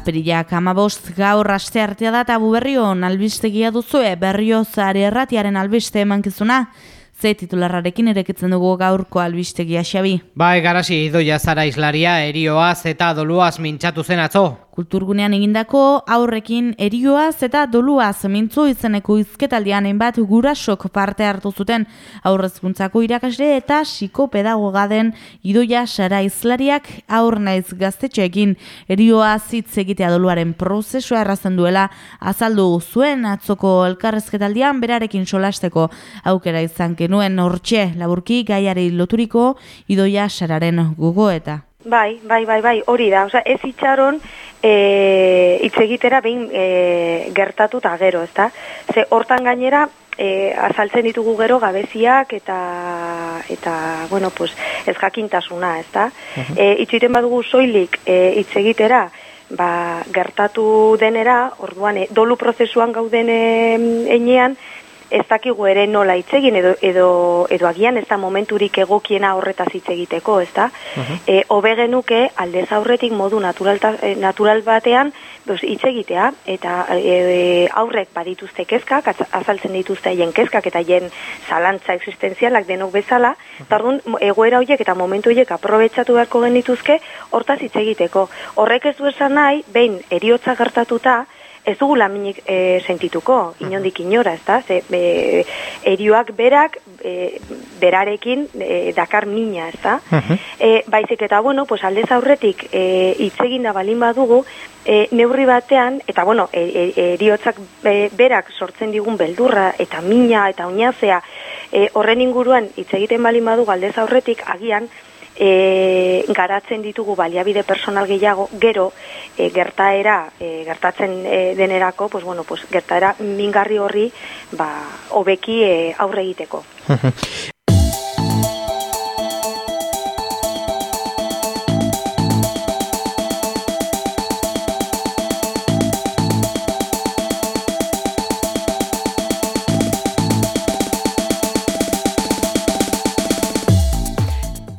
Aperillak amabost gaur aste artea da eta buberrion albistegia duzue berrio zari erratiaren albiste emankizuna. Ze titularrarekin erekitzen dugu gaurko albistegia xabi. Bai, garasi, idoia zara islaria, erioaz eta doluaz mintxatu zen atzo. Kulturgunean egindako aurrekin erioaz eta doluaz mintzu izeneko izketaldian hainbat gurasok parte hartu zuten. Aurrezkuntzako irakasle eta psikopedagoga den idoia sara izlariak aur naiz gaztetxeekin erioaz hitz egitea doluaren prozesua errazen duela. Azaldu zuen atzoko elkarrezketaldian berarekin solasteko. Aukera izan genuen hortxe laburki gaiari loturiko idoia sararen gogoeta. Bai, bai, bai, bai, hori da. Osa, ez itxaron e, hitz egitera behin e, gertatu eta gero, ezta? Ze hortan gainera e, azaltzen ditugu gero gabeziak eta eta bueno, pues, ez jakintasuna, ezta? Uh -huh. e, itxiten badugu soilik e, hitz egitera ba, gertatu denera, orduan, e, dolu prozesuan gauden enean, ez dakigu ere nola hitz egin edo, edo, edo agian ez da momenturik egokiena horretaz hitz egiteko, ez da? Uh -huh. e, obe genuke aldez aurretik modu natural, e, natural batean hitz egitea, eta e, aurrek badituzte kezkak, azaltzen dituzte haien kezkak eta haien zalantza existenzialak denok bezala, eta uh -huh. egoera horiek eta momentu horiek aprobetsatu beharko genituzke, hortaz hitz egiteko. Horrek ez du esan nahi, behin eriotza gertatuta, ez dugu laminik e, sentituko, inondik inora, ez da? Ze, e, erioak berak, e, berarekin e, dakar mina, ez da? E, baizik eta, bueno, pues aldez aurretik e, itzegin da balin badugu, e, neurri batean, eta bueno, e, e, eriotzak berak sortzen digun beldurra, eta mina, eta oinazea, e, horren inguruan itzegiten balin badugu aldez aurretik, agian, e, garatzen ditugu baliabide personal gehiago, gero e, gertaera, e, gertatzen e, denerako, pues, bueno, pues, gertaera mingarri horri ba, obeki e, aurre egiteko.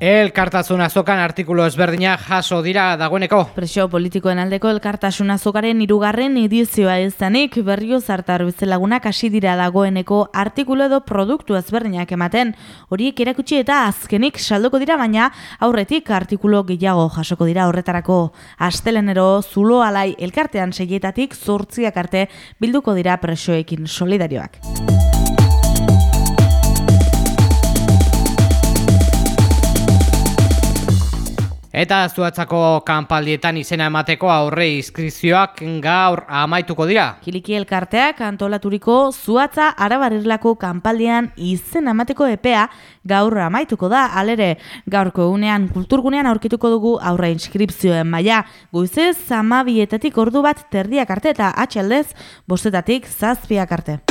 Elkartasun azokan artikulu ezberdinak jaso dira dagoeneko. Presio politikoen aldeko elkartasun azokaren irugarren edizioa izanik berrio zartar bizelagunak hasi dira dagoeneko artikulu edo produktu ezberdinak ematen. Horiek erakutsi eta azkenik saldoko dira baina aurretik artikulu gehiago jasoko dira horretarako. Astelenero zulo alai elkartean segietatik zortziak arte bilduko dira presioekin solidarioak. Eta zuatzako kanpaldietan izena emateko aurre izkrizioak gaur amaituko dira. Kiliki elkarteak antolaturiko zuatza arabarirlako kanpaldian izena emateko epea gaur amaituko da. Alere, gaurko unean kulturgunean aurkituko dugu aurre inskripzioen maia. Goizez, zamabietatik ordu bat terdiak arte eta atxaldez, bostetatik zazpiak arte.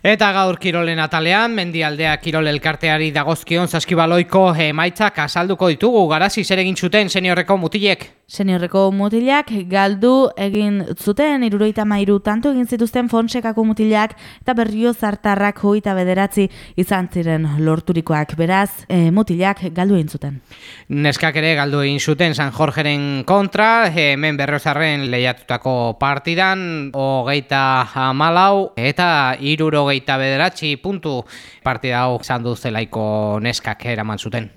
Eta gaur kirolen atalean, mendialdea kirol elkarteari dagozkion saskibaloiko emaitzak asalduko ditugu, garazi zer egin zuten seniorreko mutilek. Seniorreko mutilak galdu egin zuten, iruroita mairu tanto egin zituzten fonsekako mutilak eta berrio zartarrak hoita bederatzi izan ziren lorturikoak, beraz e, mutilak galdu egin zuten. Neskak ere galdu egin zuten San Jorgeren kontra, hemen berrozarren lehiatutako partidan, hogeita malau eta iruro hogeita bederatzi puntu partida hau zandu zelaiko neskak eraman zuten.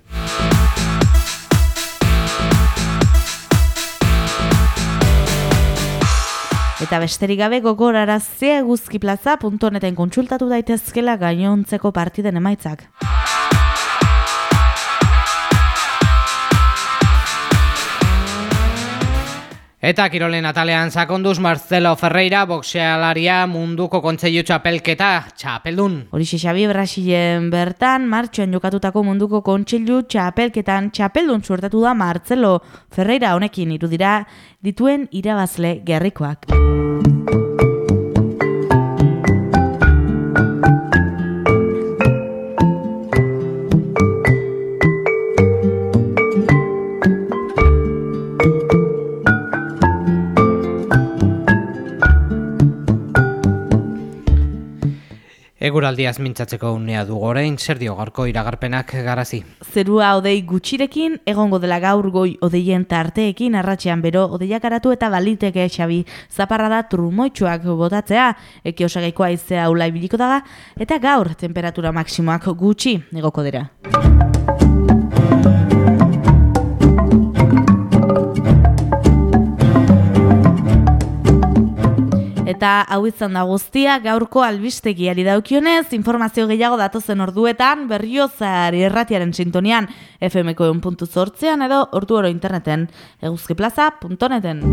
Eta besterik gabe gogorarazia eguzkiplaza.neten kontsultatu daitezkela gainontzeko partiden emaitzak. Eta kirolen atalean sakonduz Marcelo Ferreira boxealaria munduko kontseilu txapelketa txapeldun. Horixe Xabi Brasilen bertan martxoan jokatutako munduko kontseilu txapelketan txapeldun suertatu da Marcelo Ferreira honekin irudira dituen irabazle gerrikoak. Eguraldiaz mintzatzeko unea du gorein, zer dio garko iragarpenak garazi. Zerua odei gutxirekin, egongo dela gaur goi odeien tarteekin arratxean bero odeiak aratu eta baliteke xabi zaparra da trumoitxuak botatzea, eki osagaikoa izea ulai biliko daga, eta gaur temperatura maksimoak gutxi egoko dira. Eta hau izan da guztia gaurko albistegiari daukionez, informazio gehiago datozen orduetan, berriozari erratiaren sintonian FMko puntu edo ordu oro interneten eguzkiplaza.neten.